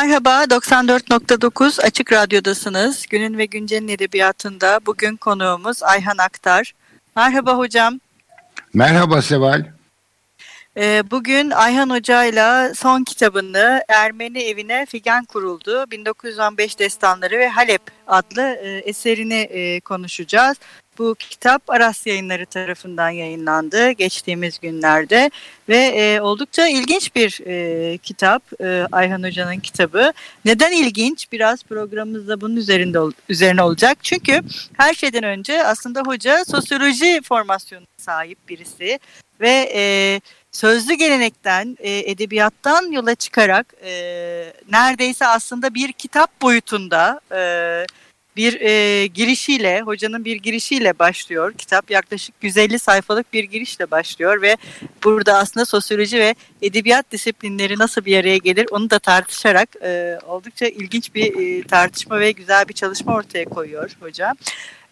Merhaba, 94.9 Açık Radyo'dasınız. Günün ve Güncel'in edebiyatında bugün konuğumuz Ayhan Aktar. Merhaba hocam. Merhaba Seval. Ee, bugün Ayhan Hoca ile son kitabını Ermeni Evine Figen Kuruldu. 1915 Destanları ve Halep adlı e, eserini e, konuşacağız. Bu kitap Aras Yayınları tarafından yayınlandı geçtiğimiz günlerde ve e, oldukça ilginç bir e, kitap e, Ayhan Hoca'nın kitabı. Neden ilginç? Biraz programımızda bunun üzerinde üzerine olacak. Çünkü her şeyden önce aslında hoca sosyoloji formasyonu sahip birisi ve e, sözlü gelenekten, e, edebiyattan yola çıkarak e, neredeyse aslında bir kitap boyutunda e, bir e, girişiyle, hocanın bir girişiyle başlıyor. Kitap yaklaşık 150 sayfalık bir girişle başlıyor ve burada aslında sosyoloji ve edebiyat disiplinleri nasıl bir araya gelir onu da tartışarak e, oldukça ilginç bir e, tartışma ve güzel bir çalışma ortaya koyuyor hoca.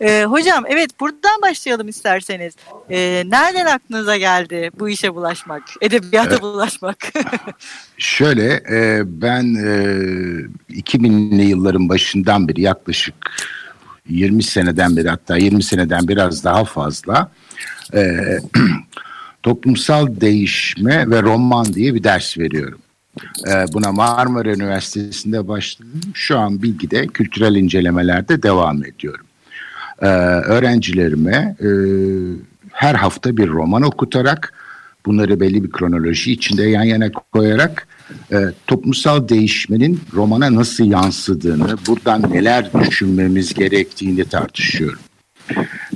E, hocam evet buradan başlayalım isterseniz. E, nereden aklınıza geldi bu işe bulaşmak, edebiyata evet. bulaşmak? Şöyle e, ben e, 2000'li yılların başından beri yaklaşık 20 seneden beri hatta 20 seneden biraz daha fazla e, toplumsal değişme ve roman diye bir ders veriyorum. E, buna Marmara Üniversitesi'nde başladım. Şu an bilgide kültürel incelemelerde devam ediyorum e, öğrencilerime e, her hafta bir roman okutarak bunları belli bir kronoloji içinde yan yana koyarak e, toplumsal değişmenin romana nasıl yansıdığını, buradan neler düşünmemiz gerektiğini tartışıyorum.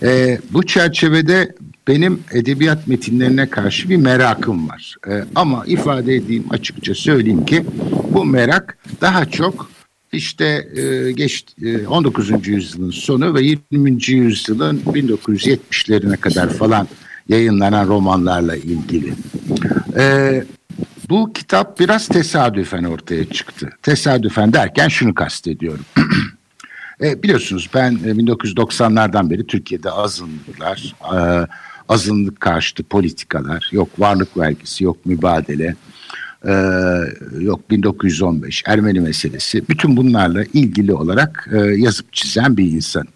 E, bu çerçevede benim edebiyat metinlerine karşı bir merakım var. E, ama ifade edeyim açıkça söyleyeyim ki bu merak daha çok işte e, geç e, 19. yüzyılın sonu ve 20. yüzyılın 1970'lerine kadar falan yayınlanan romanlarla ilgili. E, bu kitap biraz tesadüfen ortaya çıktı. Tesadüfen derken şunu kastediyorum. e, biliyorsunuz ben 1990'lardan e, beri Türkiye'de azınlıklar, e, azınlık karşıtı politikalar, yok varlık vergisi, yok mübadele, e, yok 1915 Ermeni meselesi bütün bunlarla ilgili olarak e, yazıp çizen bir insan.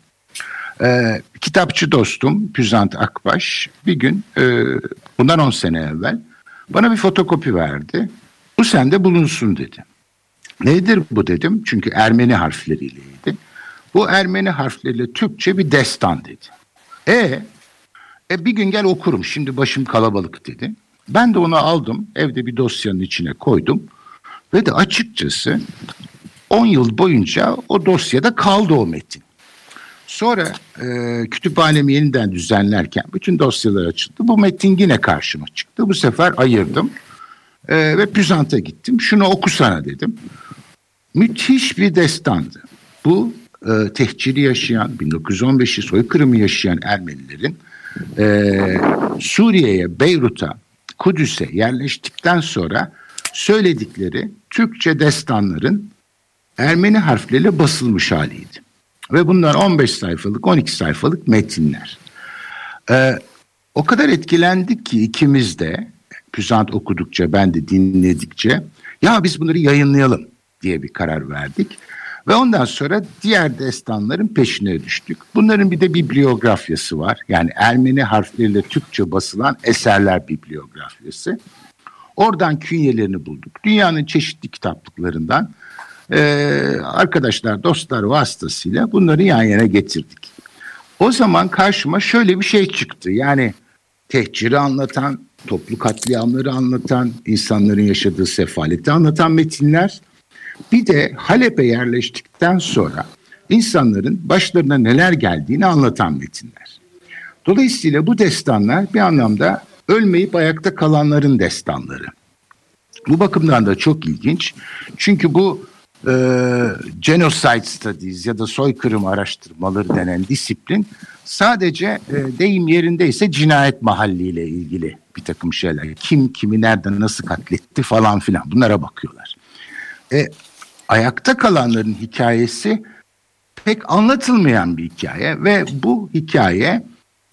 E, kitapçı dostum Püzant Akbaş bir gün e, bundan 10 sene evvel bana bir fotokopi verdi. Bu sende bulunsun dedi. Nedir bu dedim çünkü Ermeni harfleriyleydi. Bu Ermeni harfleriyle Türkçe bir destan dedi. E, e bir gün gel okurum şimdi başım kalabalık dedi. Ben de onu aldım, evde bir dosyanın içine koydum ve de açıkçası 10 yıl boyunca o dosyada kaldı o metin. Sonra e, kütüphanemi yeniden düzenlerken bütün dosyalar açıldı. Bu metin yine karşıma çıktı. Bu sefer ayırdım e, ve Püzant'a gittim. Şunu okusana dedim. Müthiş bir destandı. Bu e, tehciri yaşayan, 1915'i soykırımı yaşayan Ermenilerin e, Suriye'ye, Beyrut'a Kudüs'e yerleştikten sonra söyledikleri Türkçe destanların Ermeni harfleriyle basılmış haliydi. Ve bunlar 15 sayfalık, 12 sayfalık metinler. Ee, o kadar etkilendik ki ikimiz de Püsant okudukça ben de dinledikçe ya biz bunları yayınlayalım diye bir karar verdik. Ve ondan sonra diğer destanların peşine düştük. Bunların bir de bibliografyası var. Yani Ermeni harfleriyle Türkçe basılan eserler bibliografyası. Oradan künyelerini bulduk. Dünyanın çeşitli kitaplıklarından e, arkadaşlar, dostlar vasıtasıyla bunları yan yana getirdik. O zaman karşıma şöyle bir şey çıktı. Yani tehciri anlatan, toplu katliamları anlatan, insanların yaşadığı sefaleti anlatan metinler bir de Halep'e yerleştikten sonra insanların başlarına neler geldiğini anlatan metinler. Dolayısıyla bu destanlar bir anlamda ölmeyip ayakta kalanların destanları. Bu bakımdan da çok ilginç. Çünkü bu e, genocide studies ya da soykırım araştırmaları denen disiplin sadece e, deyim yerindeyse cinayet mahalliyle ilgili bir takım şeyler. Kim kimi nereden nasıl katletti falan filan bunlara bakıyorlar. E, ayakta kalanların hikayesi pek anlatılmayan bir hikaye ve bu hikaye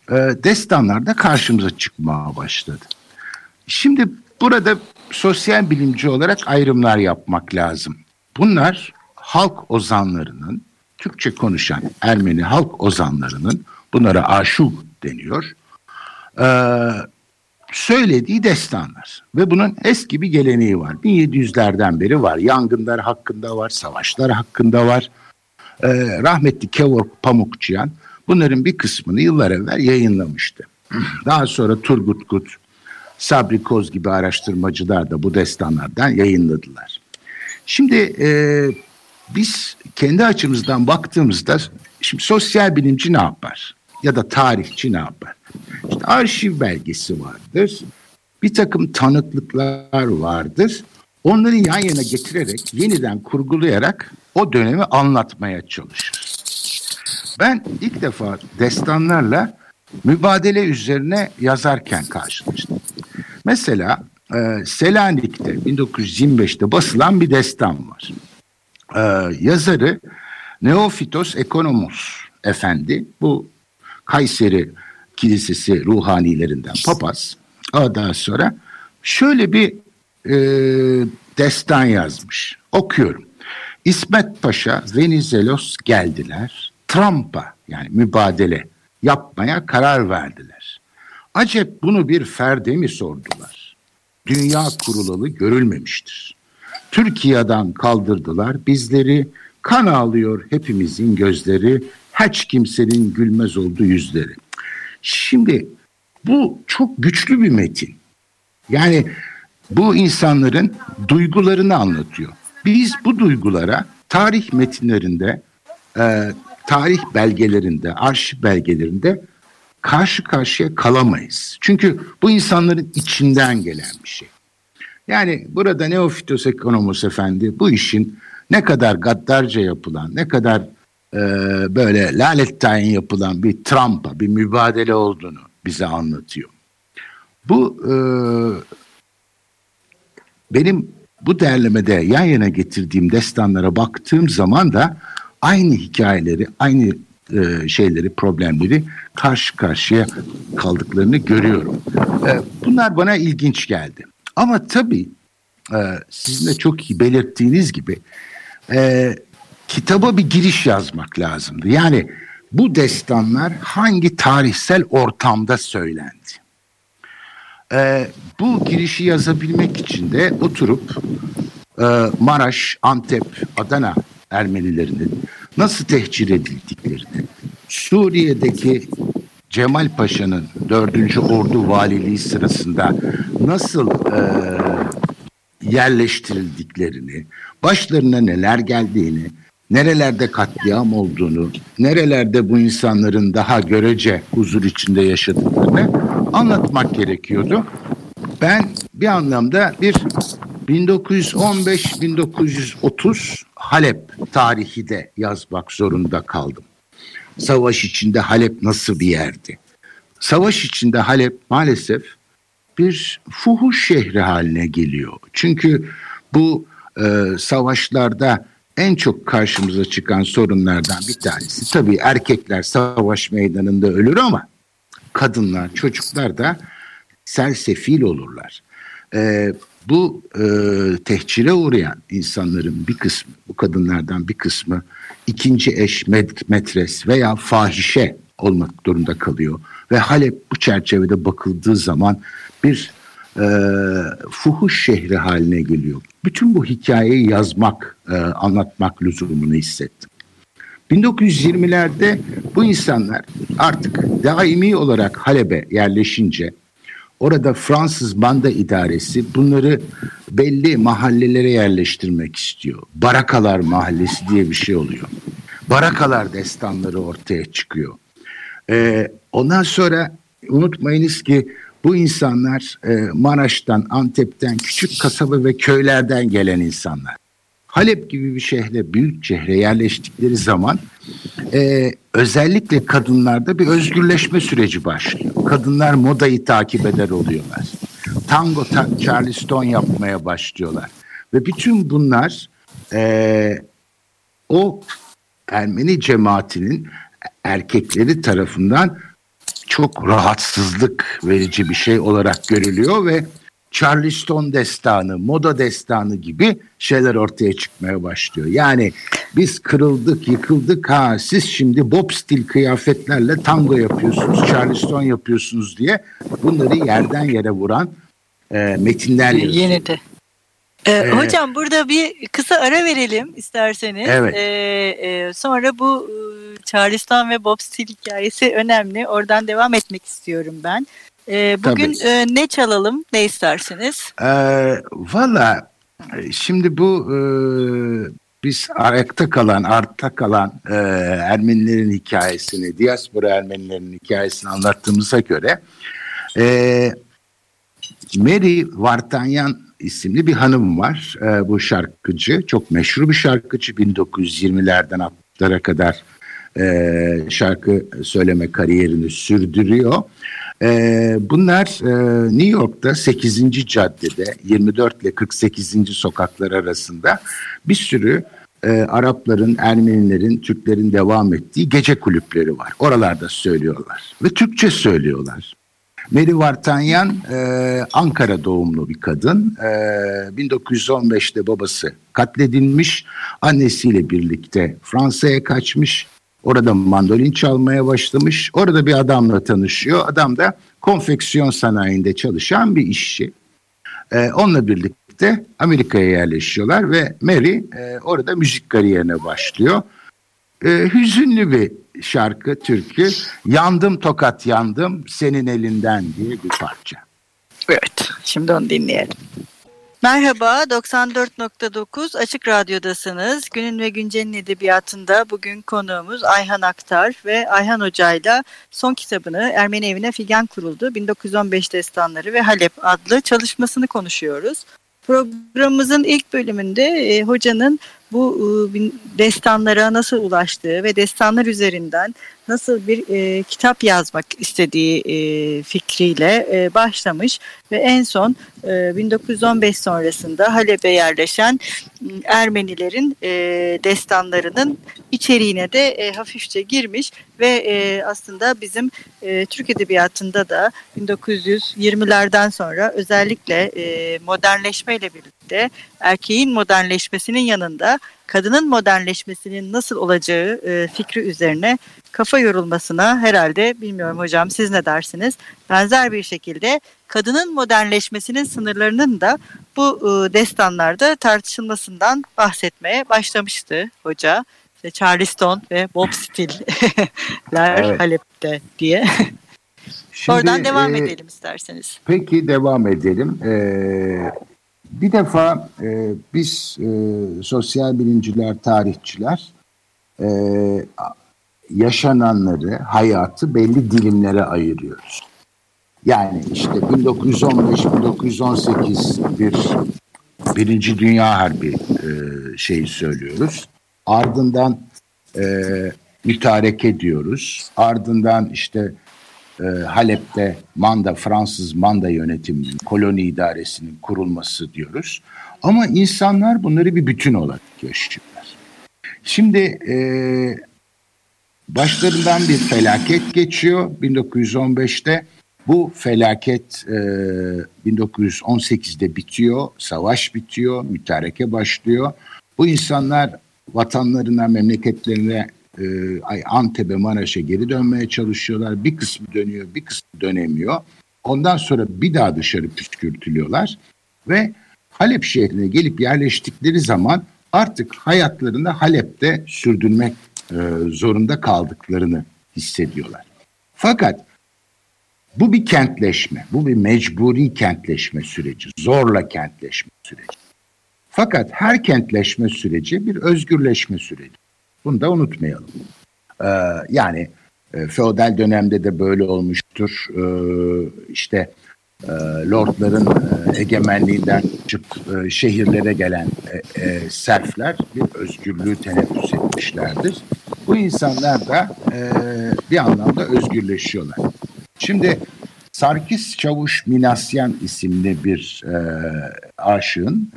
e, destanlarda karşımıza çıkmaya başladı. Şimdi burada sosyal bilimci olarak ayrımlar yapmak lazım. Bunlar halk ozanlarının, Türkçe konuşan Ermeni halk ozanlarının, bunlara aşuk deniyor, e, söylediği destanlar. Ve bunun eski bir geleneği var. 1700'lerden beri var. Yangınlar hakkında var, savaşlar hakkında var. E, rahmetli Kevork Pamukçıyan bunların bir kısmını yıllar evvel yayınlamıştı. Daha sonra Turgut Kut, Sabri Koz gibi araştırmacılar da bu destanlardan yayınladılar. Şimdi e, biz kendi açımızdan baktığımızda şimdi sosyal bilimci ne yapar? Ya da tarihçi ne yapar? İşte arşiv belgesi vardır. Bir takım tanıklıklar vardır. Onları yan yana getirerek, yeniden kurgulayarak o dönemi anlatmaya çalışır. Ben ilk defa destanlarla mübadele üzerine yazarken karşılaştım. Mesela e, Selanik'te 1925'te basılan bir destan var. E, yazarı Neofitos Ekonomos Efendi. Bu Kayseri Kilisesi ruhanilerinden papaz. Ondan sonra şöyle bir e, destan yazmış. Okuyorum. İsmet Paşa, Venizelos geldiler. Trump'a yani mübadele yapmaya karar verdiler. Acep bunu bir ferde mi sordular? Dünya kurulalı görülmemiştir. Türkiye'den kaldırdılar bizleri, kan ağlıyor hepimizin gözleri, hiç kimsenin gülmez oldu yüzleri. Şimdi bu çok güçlü bir metin. Yani bu insanların duygularını anlatıyor. Biz bu duygulara tarih metinlerinde, e, tarih belgelerinde, arşiv belgelerinde karşı karşıya kalamayız. Çünkü bu insanların içinden gelen bir şey. Yani burada Neofitos Ekonomos Efendi bu işin ne kadar gaddarca yapılan, ne kadar e, böyle lalet tayin yapılan bir Trump'a, bir mübadele olduğunu bize anlatıyor. Bu e, benim bu derlemede yan yana getirdiğim destanlara baktığım zaman da aynı hikayeleri, aynı e, şeyleri, problemleri karşı karşıya kaldıklarını görüyorum. E, bunlar bana ilginç geldi. Ama tabii e, sizin de çok iyi belirttiğiniz gibi e, kitaba bir giriş yazmak lazımdı. Yani bu destanlar hangi tarihsel ortamda söylendi? E, bu girişi yazabilmek için de oturup e, Maraş, Antep, Adana Ermenilerinin nasıl tehcir edildiklerini, Suriye'deki Cemal Paşa'nın 4. Ordu Valiliği sırasında nasıl e, yerleştirildiklerini, başlarına neler geldiğini, nerelerde katliam olduğunu, nerelerde bu insanların daha görece huzur içinde yaşadıklarını anlatmak gerekiyordu. Ben bir anlamda bir 1915-1930 Halep tarihi de yazmak zorunda kaldım. Savaş içinde Halep nasıl bir yerdi? Savaş içinde Halep maalesef bir fuhuş şehri haline geliyor. Çünkü bu e, savaşlarda en çok karşımıza çıkan sorunlardan bir tanesi tabii erkekler savaş meydanında ölür ama kadınlar, çocuklar da sersefil olurlar. E, bu e, tehcire uğrayan insanların bir kısmı, bu kadınlardan bir kısmı ikinci eş, metres veya fahişe olmak durumunda kalıyor. Ve Halep bu çerçevede bakıldığı zaman bir e, fuhuş şehri haline geliyor. Bütün bu hikayeyi yazmak, e, anlatmak lüzumunu hissettim. 1920'lerde bu insanlar artık daimi olarak Halep'e yerleşince Orada Fransız banda idaresi bunları belli mahallelere yerleştirmek istiyor. Barakalar mahallesi diye bir şey oluyor. Barakalar destanları ortaya çıkıyor. Ee, Ondan sonra unutmayınız ki bu insanlar e, Maraş'tan, Antep'ten, küçük kasaba ve köylerden gelen insanlar. Halep gibi bir şehre, büyük şehre yerleştikleri zaman e, özellikle kadınlarda bir özgürleşme süreci başlıyor. Kadınlar modayı takip eder oluyorlar. Tango, ta charleston yapmaya başlıyorlar. Ve bütün bunlar e, o Ermeni cemaatinin erkekleri tarafından çok rahatsızlık verici bir şey olarak görülüyor ve Charleston destanı, moda destanı gibi şeyler ortaya çıkmaya başlıyor. Yani biz kırıldık, yıkıldık ha siz şimdi bob stil kıyafetlerle tango yapıyorsunuz, Charleston yapıyorsunuz diye bunları yerden yere vuran e, metinler yazıyor. Yeni de. Ee, ee, hocam burada bir kısa ara verelim isterseniz. Evet. Ee, e, sonra bu e, Charleston ve Bob Stil hikayesi önemli. Oradan devam etmek istiyorum ben. Ee, bugün e, ne çalalım, ne istersiniz? Ee, Valla e, şimdi bu e, biz ayakta kalan, artta kalan e, Ermenilerin hikayesini, diaspora Ermenilerin hikayesini anlattığımıza göre e, Mary Vartanyan isimli bir hanım var. E, bu şarkıcı, çok meşhur bir şarkıcı. 1920'lerden 60'lara kadar e, şarkı söyleme kariyerini sürdürüyor. E, bunlar e, New York'ta 8. caddede 24 ile 48. sokaklar arasında bir sürü e, Arapların, Ermenilerin, Türklerin devam ettiği gece kulüpleri var. Oralarda söylüyorlar ve Türkçe söylüyorlar. Meri Vartanyan e, Ankara doğumlu bir kadın. E, 1915'te babası katledilmiş. Annesiyle birlikte Fransa'ya kaçmış. Orada mandolin çalmaya başlamış. Orada bir adamla tanışıyor. Adam da konfeksiyon sanayinde çalışan bir işçi. Ee, onunla birlikte Amerika'ya yerleşiyorlar ve Mary e, orada müzik kariyerine başlıyor. Ee, hüzünlü bir şarkı, türkü. Yandım tokat yandım senin elinden diye bir parça. Evet, şimdi onu dinleyelim. Merhaba, 94.9 Açık Radyo'dasınız. Günün ve Güncel'in edebiyatında bugün konuğumuz Ayhan Aktar ve Ayhan Hoca ile son kitabını Ermeni Evine Figen Kuruldu 1915 Destanları ve Halep adlı çalışmasını konuşuyoruz. Programımızın ilk bölümünde e, hocanın bu e, destanlara nasıl ulaştığı ve destanlar üzerinden nasıl bir e, kitap yazmak istediği e, fikriyle e, başlamış ve en son e, 1915 sonrasında Halep'e yerleşen Ermenilerin e, destanlarının içeriğine de e, hafifçe girmiş ve e, aslında bizim e, Türk Edebiyatı'nda da 1920'lerden sonra özellikle e, modernleşmeyle birlikte erkeğin modernleşmesinin yanında kadının modernleşmesinin nasıl olacağı e, fikri üzerine kafa yorulmasına herhalde bilmiyorum hocam siz ne dersiniz? Benzer bir şekilde kadının modernleşmesinin sınırlarının da bu e, destanlarda tartışılmasından bahsetmeye başlamıştı hoca. İşte Charleston ve Bob Still'ler evet. Halep'te diye. Şimdi, Oradan devam e, edelim isterseniz. Peki devam edelim. Ee, bir defa e, biz e, sosyal bilimciler, tarihçiler e, yaşananları, hayatı belli dilimlere ayırıyoruz. Yani işte 1915-1918 bir Birinci Dünya Harbi e, şeyi söylüyoruz. Ardından e, mütareke diyoruz. Ardından işte e, Halep'te Manda, Fransız Manda yönetiminin, koloni idaresinin kurulması diyoruz. Ama insanlar bunları bir bütün olarak yaşıyorlar. Şimdi e, başlarından bir felaket geçiyor 1915'te. Bu felaket e, 1918'de bitiyor, savaş bitiyor, mütareke başlıyor. Bu insanlar vatanlarına, memleketlerine e, Antep'e, Maraş'a geri dönmeye çalışıyorlar. Bir kısmı dönüyor, bir kısmı dönemiyor. Ondan sonra bir daha dışarı püskürtülüyorlar ve Halep şehrine gelip yerleştikleri zaman artık hayatlarını Halep'te sürdürmek e, zorunda kaldıklarını hissediyorlar. Fakat bu bir kentleşme, bu bir mecburi kentleşme süreci, zorla kentleşme süreci. Fakat her kentleşme süreci bir özgürleşme süreci. Bunu da unutmayalım. Ee, yani E, feodal dönemde de böyle olmuştur. E, işte e, lordların e, egemenliğinden çıkıp e, şehirlere gelen serfler bir özgürlüğü teneffüs etmişlerdir. Bu insanlar da bir anlamda özgürleşiyorlar. Şimdi Sarkis Çavuş Minasyan isimli bir e, aşığın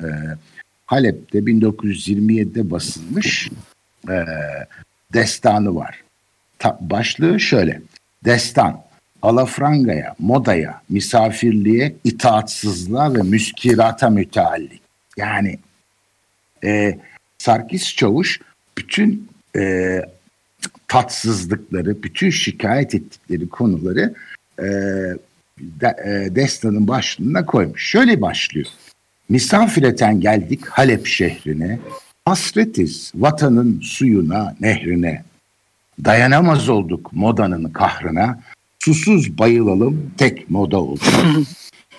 Halep'te 1927'de basılmış e, destanı var. Ta, başlığı şöyle. Destan, alafrangaya, modaya, misafirliğe, itaatsızlığa ve müskirata müteallik. Yani e, Sarkis Çavuş bütün e, tatsızlıkları, bütün şikayet ettikleri konuları e, de, e, destanın başlığına koymuş. Şöyle başlıyor. Misafireten geldik Halep şehrine, hasretiz vatanın suyuna, nehrine. Dayanamaz olduk modanın kahrına, susuz bayılalım tek moda olsun.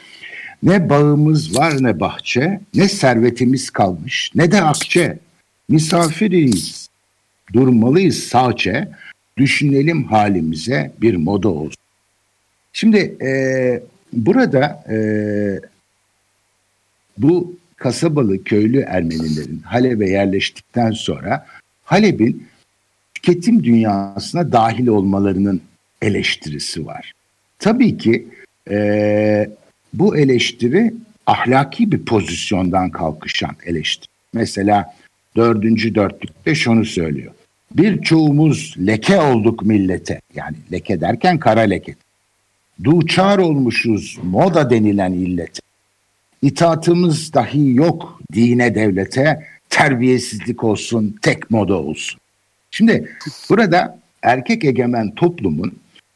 ne bağımız var ne bahçe, ne servetimiz kalmış, ne de akçe. Misafiriyiz, durmalıyız sağçe, düşünelim halimize bir moda olsun. Şimdi e, burada e, bu kasabalı köylü Ermenilerin Halep'e yerleştikten sonra Halep'in tüketim dünyasına dahil olmalarının eleştirisi var. Tabii ki e, bu eleştiri ahlaki bir pozisyondan kalkışan eleştiri. Mesela dördüncü dörtlükte şunu söylüyor. Birçoğumuz leke olduk millete. Yani leke derken kara leke. Duçar olmuşuz moda denilen illete. İtaatımız dahi yok dine devlete. Terbiyesizlik olsun, tek moda olsun. Şimdi burada erkek egemen toplumun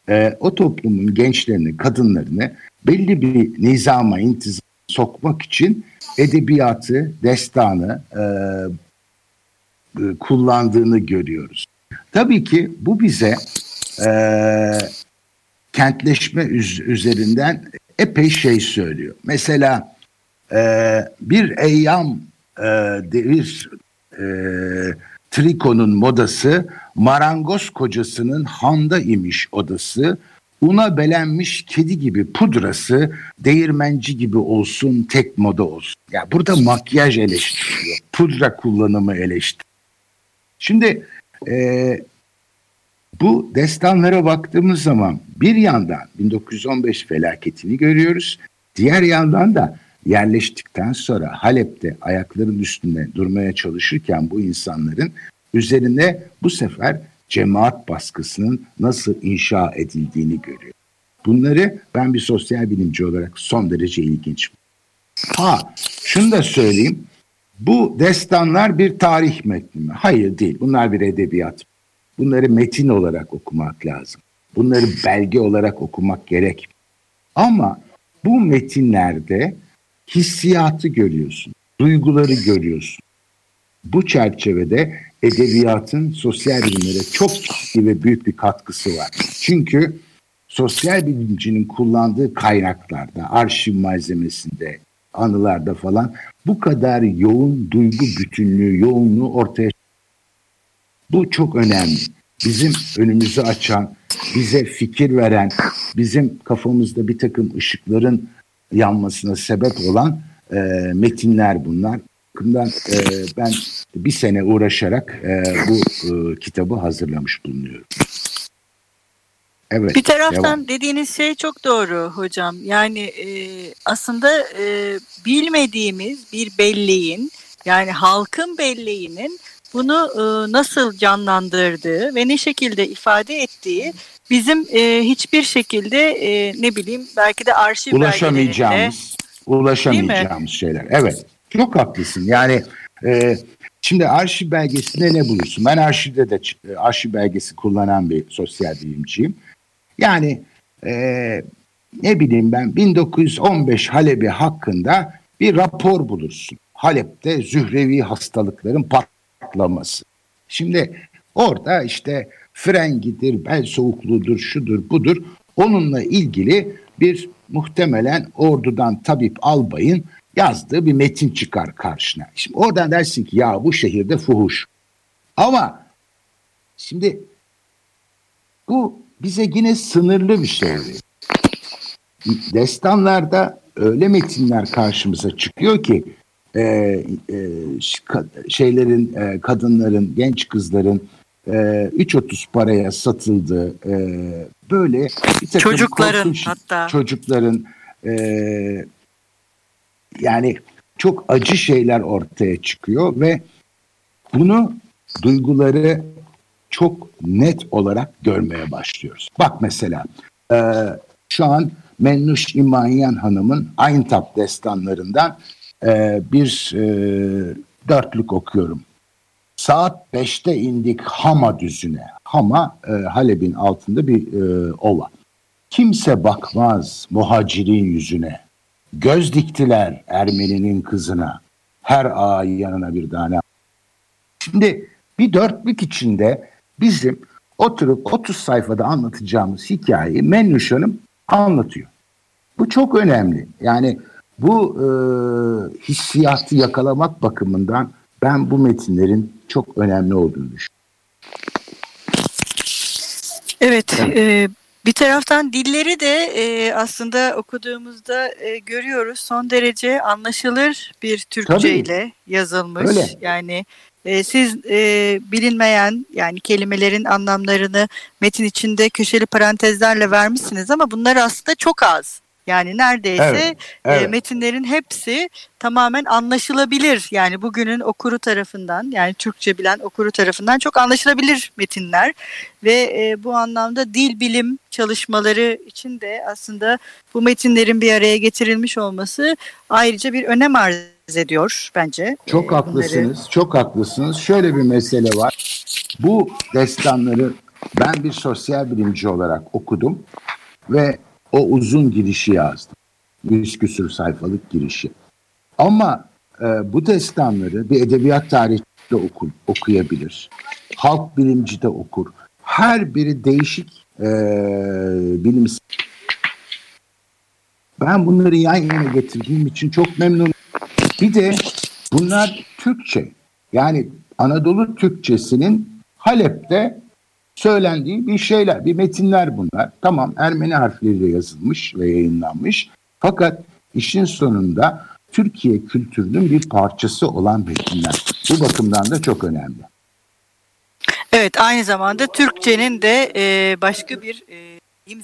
e, o toplumun gençlerini, kadınlarını belli bir nizama, intizama sokmak için edebiyatı, destanı e, e, kullandığını görüyoruz. Tabii ki bu bize e, kentleşme üz- üzerinden epey şey söylüyor. Mesela e, bir eyyam e, bir e, trikonun modası marangoz kocasının handa imiş odası una belenmiş kedi gibi pudrası değirmenci gibi olsun tek moda olsun. Ya burada makyaj eleştiriliyor. Pudra kullanımı eleştiriliyor. Şimdi e, bu destanlara baktığımız zaman bir yandan 1915 felaketini görüyoruz. Diğer yandan da yerleştikten sonra Halep'te ayakların üstünde durmaya çalışırken bu insanların üzerine bu sefer cemaat baskısının nasıl inşa edildiğini görüyor. Bunları ben bir sosyal bilimci olarak son derece ilginç. Ha şunu da söyleyeyim. Bu destanlar bir tarih metni mi? Hayır değil. Bunlar bir edebiyat. Bunları metin olarak okumak lazım. Bunları belge olarak okumak gerek. Ama bu metinlerde hissiyatı görüyorsun, duyguları görüyorsun. Bu çerçevede edebiyatın sosyal bilimlere çok ciddi ve büyük bir katkısı var. Çünkü sosyal bilimcinin kullandığı kaynaklarda, arşiv malzemesinde, anılarda falan bu kadar yoğun duygu bütünlüğü, yoğunluğu ortaya Bu çok önemli. Bizim önümüzü açan, bize fikir veren, bizim kafamızda bir takım ışıkların yanmasına sebep olan e, metinler bunlar. Bakımdan e, ben bir sene uğraşarak e, bu e, kitabı hazırlamış bulunuyorum. Evet. Bir taraftan devam. dediğiniz şey çok doğru hocam. Yani e, aslında e, bilmediğimiz bir belleğin yani halkın belleğinin bunu e, nasıl canlandırdığı ve ne şekilde ifade ettiği bizim e, hiçbir şekilde e, ne bileyim belki de arşiv ulaşamayacağımız ulaşamayacağımız şeyler. Evet. Çok haklısın. Yani e, şimdi arşiv belgesinde ne bulursun? Ben arşivde de e, arşiv belgesi kullanan bir sosyal bilimciyim. Yani e, ne bileyim ben 1915 Halep'i hakkında bir rapor bulursun. Halep'te zührevi hastalıkların patlaması. Şimdi orada işte frengidir, bel soğukluğudur, şudur budur. Onunla ilgili bir muhtemelen ordudan tabip albayın yazdığı bir metin çıkar karşına. Şimdi oradan dersin ki ya bu şehirde fuhuş. Ama şimdi bu bize yine sınırlı bir şey. Destanlarda öyle metinler karşımıza çıkıyor ki e, e, şeylerin, e, kadınların, genç kızların e, 3.30 paraya satıldığı e, böyle çocukların hatta çocukların e, yani çok acı şeyler ortaya çıkıyor ve bunu duyguları çok net olarak görmeye başlıyoruz. Bak mesela e, şu an Mennuş İmanyan Hanım'ın Ayntap destanlarından e, bir e, dörtlük okuyorum. Saat beşte indik Hama düzüne. Hama e, Halep'in altında bir e, ova. Kimse bakmaz muhacirin yüzüne. Göz diktiler Ermeninin kızına. Her ağa yanına bir tane. Şimdi bir dörtlük içinde bizim oturup 30 sayfada anlatacağımız hikayeyi Mennuş Hanım anlatıyor. Bu çok önemli. Yani bu e, hissiyatı yakalamak bakımından ben bu metinlerin çok önemli olduğunu düşünüyorum. Evet, e, bir taraftan dilleri de e, aslında okuduğumuzda e, görüyoruz son derece anlaşılır bir Türkçe Tabii. ile yazılmış. Öyle. Yani e, siz e, bilinmeyen yani kelimelerin anlamlarını metin içinde köşeli parantezlerle vermişsiniz ama bunlar aslında çok az. Yani neredeyse evet, evet. E, metinlerin hepsi tamamen anlaşılabilir. Yani bugünün okuru tarafından yani Türkçe bilen okuru tarafından çok anlaşılabilir metinler. Ve e, bu anlamda dil bilim çalışmaları için de aslında bu metinlerin bir araya getirilmiş olması ayrıca bir önem arz ediyor bence. Çok e, haklısınız, bunları. çok haklısınız. Şöyle bir mesele var. Bu destanları ben bir sosyal bilimci olarak okudum ve o uzun girişi yazdım. Yüz küsür sayfalık girişi. Ama e, bu destanları bir edebiyat tarihçisi de okur, okuyabilir. Halk bilimci de okur. Her biri değişik e, bilimsel. Ben bunları yan yana getirdiğim için çok memnunum. Bir de bunlar Türkçe. Yani Anadolu Türkçesinin Halep'te söylendiği bir şeyler, bir metinler bunlar. Tamam Ermeni harfleriyle yazılmış ve yayınlanmış. Fakat işin sonunda Türkiye kültürünün bir parçası olan metinler. Bu bakımdan da çok önemli. Evet aynı zamanda Türkçenin de e, başka bir e,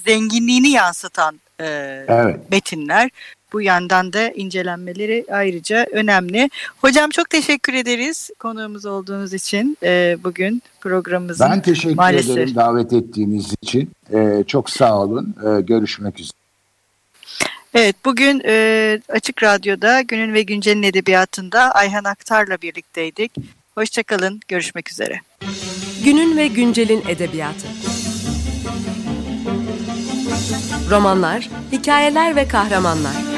zenginliğini yansıtan e, evet. metinler. Bu yandan da incelenmeleri ayrıca önemli. Hocam çok teşekkür ederiz konuğumuz olduğunuz için e, bugün programımızın. Ben teşekkür maalesef. ederim davet ettiğiniz için. E, çok sağ olun. E, görüşmek üzere. Evet bugün e, Açık Radyo'da Günün ve Güncel'in edebiyatında Ayhan Aktar'la birlikteydik. Hoşçakalın, görüşmek üzere. Günün ve Güncel'in edebiyatı. Romanlar, hikayeler ve kahramanlar.